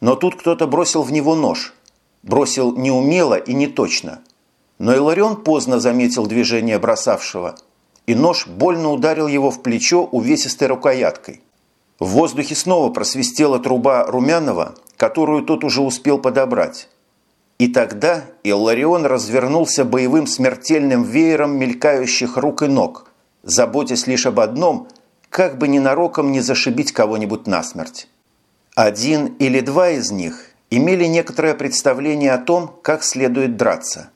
Но тут кто-то бросил в него нож. Бросил неумело и не точно. Но Иларион поздно заметил движение бросавшего, и нож больно ударил его в плечо увесистой рукояткой. В воздухе снова просвистела труба Румянова, которую тот уже успел подобрать. И тогда Илларион развернулся боевым смертельным веером мелькающих рук и ног, заботясь лишь об одном, как бы ненароком не зашибить кого-нибудь насмерть. Один или два из них имели некоторое представление о том, как следует драться.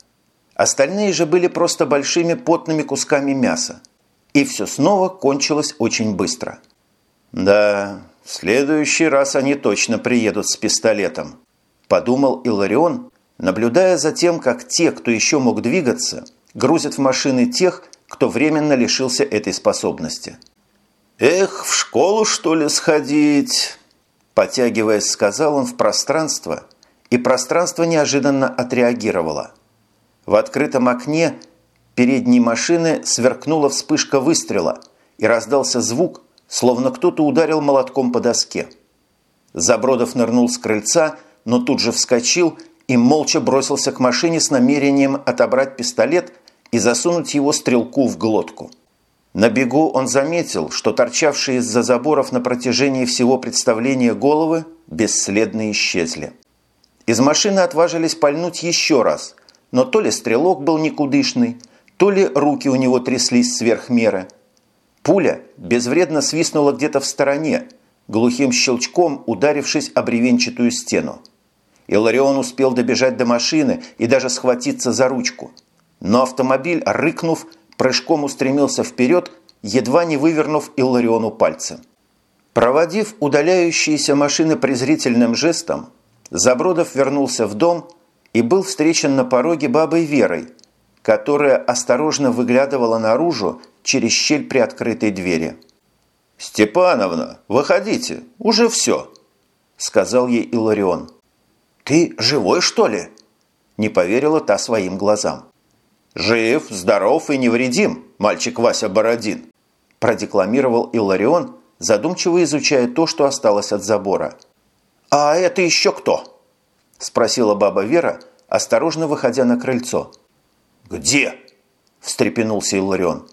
Остальные же были просто большими потными кусками мяса. И все снова кончилось очень быстро. «Да, в следующий раз они точно приедут с пистолетом», – подумал Иларион, наблюдая за тем, как те, кто еще мог двигаться, грузят в машины тех, кто временно лишился этой способности. «Эх, в школу, что ли, сходить?» Потягиваясь, сказал он в пространство, и пространство неожиданно отреагировало. В открытом окне передней машины сверкнула вспышка выстрела, и раздался звук, словно кто-то ударил молотком по доске. Забродов нырнул с крыльца, но тут же вскочил и молча бросился к машине с намерением отобрать пистолет и засунуть его стрелку в глотку. На бегу он заметил, что торчавшие из-за заборов на протяжении всего представления головы бесследно исчезли. Из машины отважились пальнуть еще раз, но то ли стрелок был никудышный, то ли руки у него тряслись сверх меры. Пуля безвредно свистнула где-то в стороне, глухим щелчком ударившись о бревенчатую стену. Иларион успел добежать до машины и даже схватиться за ручку. Но автомобиль, рыкнув, прыжком устремился вперед, едва не вывернув Иллариону пальцы. Проводив удаляющиеся машины презрительным жестом, Забродов вернулся в дом и был встречен на пороге бабой Верой, которая осторожно выглядывала наружу через щель при открытой двери. «Степановна, выходите, уже все», – сказал ей Иларион. «Ты живой, что ли?» – не поверила та своим глазам. «Жив, здоров и невредим, мальчик Вася Бородин», – продекламировал Илларион, задумчиво изучая то, что осталось от забора. «А это еще кто?» – спросила баба Вера, осторожно выходя на крыльцо. «Где?» – встрепенулся Илларион.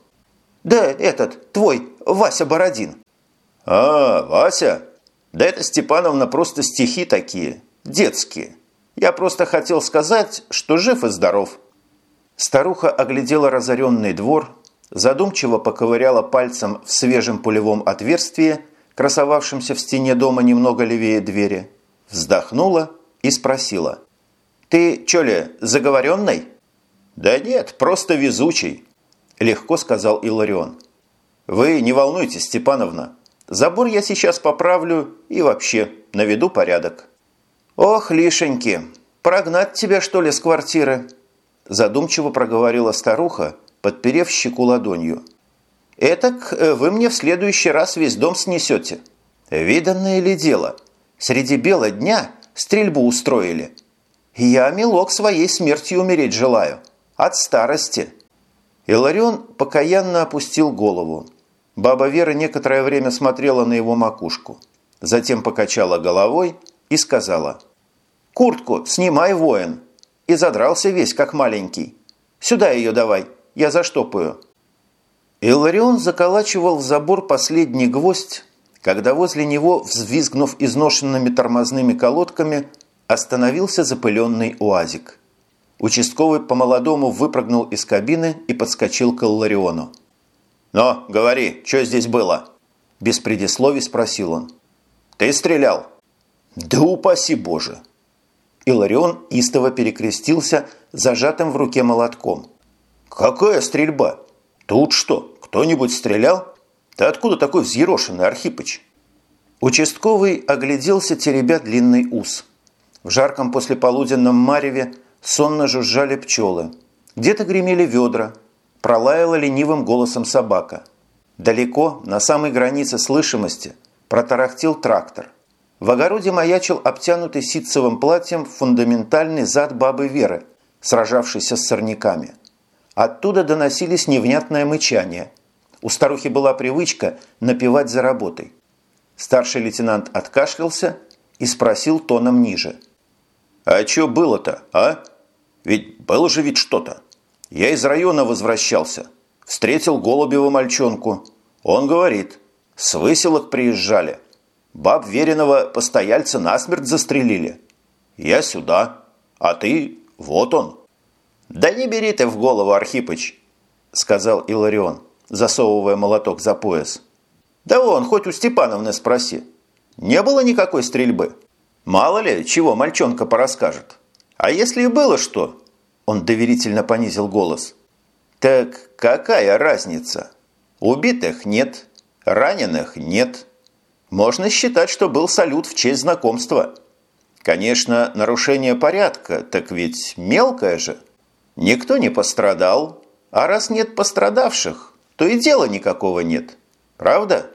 «Да этот, твой, Вася Бородин». «А, Вася? Да это, Степановна, просто стихи такие, детские. Я просто хотел сказать, что жив и здоров». Старуха оглядела разоренный двор, задумчиво поковыряла пальцем в свежем пулевом отверстии, красовавшемся в стене дома немного левее двери, вздохнула и спросила. «Ты, чё ли, заговоренный?» «Да нет, просто везучий», – легко сказал Иларион. «Вы не волнуйтесь, Степановна. Забор я сейчас поправлю и вообще наведу порядок». «Ох, лишеньки, прогнать тебя, что ли, с квартиры?» Задумчиво проговорила старуха, подперев щеку ладонью. «Этак э, вы мне в следующий раз весь дом снесете. Виданное ли дело? Среди бела дня стрельбу устроили. Я, милок, своей смертью умереть желаю. От старости». Иларион покаянно опустил голову. Баба Вера некоторое время смотрела на его макушку. Затем покачала головой и сказала – «Куртку снимай, воин!» И задрался весь, как маленький. «Сюда ее давай, я заштопаю». Иларион заколачивал в забор последний гвоздь, когда возле него, взвизгнув изношенными тормозными колодками, остановился запыленный уазик. Участковый по-молодому выпрыгнул из кабины и подскочил к Иллариону. «Но, говори, что здесь было?» Без предисловий спросил он. «Ты стрелял?» «Да упаси Боже!» Иларион истово перекрестился зажатым в руке молотком. «Какая стрельба? Тут что, кто-нибудь стрелял? Ты откуда такой взъерошенный, Архипыч?» Участковый огляделся теребя длинный ус. В жарком послеполуденном мареве сонно жужжали пчелы. Где-то гремели ведра. Пролаяла ленивым голосом собака. Далеко, на самой границе слышимости, протарахтел трактор – в огороде маячил обтянутый ситцевым платьем фундаментальный зад бабы Веры, сражавшейся с сорняками. Оттуда доносились невнятное мычание. У старухи была привычка напевать за работой. Старший лейтенант откашлялся и спросил тоном ниже. «А что было-то, а? Ведь было же ведь что-то. Я из района возвращался. Встретил Голубева мальчонку. Он говорит, с выселок приезжали. Баб веренного постояльца насмерть застрелили. Я сюда, а ты вот он». «Да не бери ты в голову, Архипыч», – сказал Иларион, засовывая молоток за пояс. «Да вон, хоть у Степановны спроси. Не было никакой стрельбы. Мало ли, чего мальчонка порасскажет. А если и было что?» Он доверительно понизил голос. «Так какая разница? Убитых нет, раненых нет. Можно считать, что был салют в честь знакомства. Конечно, нарушение порядка, так ведь мелкое же». Никто не пострадал, а раз нет пострадавших, то и дела никакого нет. Правда?